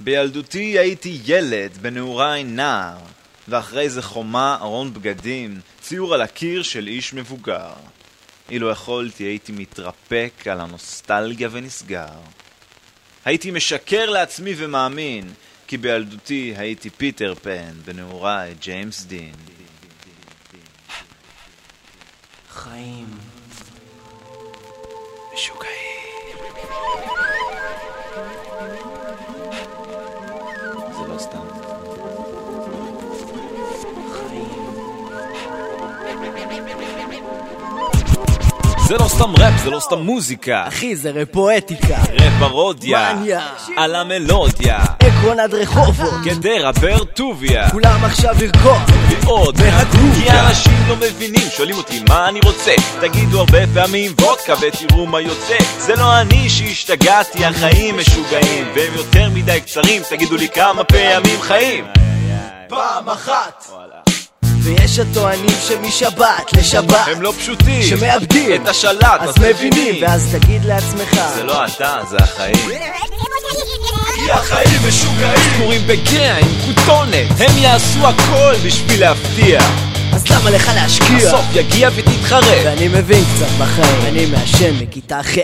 בילדותי הייתי ילד, בנעוריי נער, ואחרי זה חומה, ארון בגדים, ציור על הקיר של איש מבוגר. אילו יכולתי הייתי מתרפק על הנוסטלגיה ונסגר. הייתי משקר לעצמי ומאמין, כי בילדותי הייתי פיטר פן, בנעוריי ג'יימס דין. חיים משוגעים. זה לא סתם ראפ, זה לא סתם מוזיקה. אחי, זה רפואטיקה. ראפ פרודיה. מניה. על המלודיה. עקרון עד רחובות. גדרה, טוביה. כולם עכשיו ירקוד. ועוד מהגרוביה. כי אנשים לא מבינים, שואלים אותי מה אני רוצה תגידו הרבה פעמים וודקה ותראו מה יוצא זה לא אני שהשתגעתי, החיים משוגעים והם יותר מדי קצרים, תגידו לי כמה פעמים חיים פעם אחת. וואלה. ויש הטוענים שמשבת לשבת הם לא פשוטים, שמאבדים. את השלט, אז מבינים. ואז תגיד לעצמך. זה לא אתה, זה החיים. כי החיים משוגעים. סגורים בגאה עם כותונת. הם יעשו הכל בשביל להפתיע. אז למה לך להשקיע? הסוף יגיע ותתחרט. ואני מבין קצת בחיים. אני מעשן מכיתה ח'